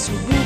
as we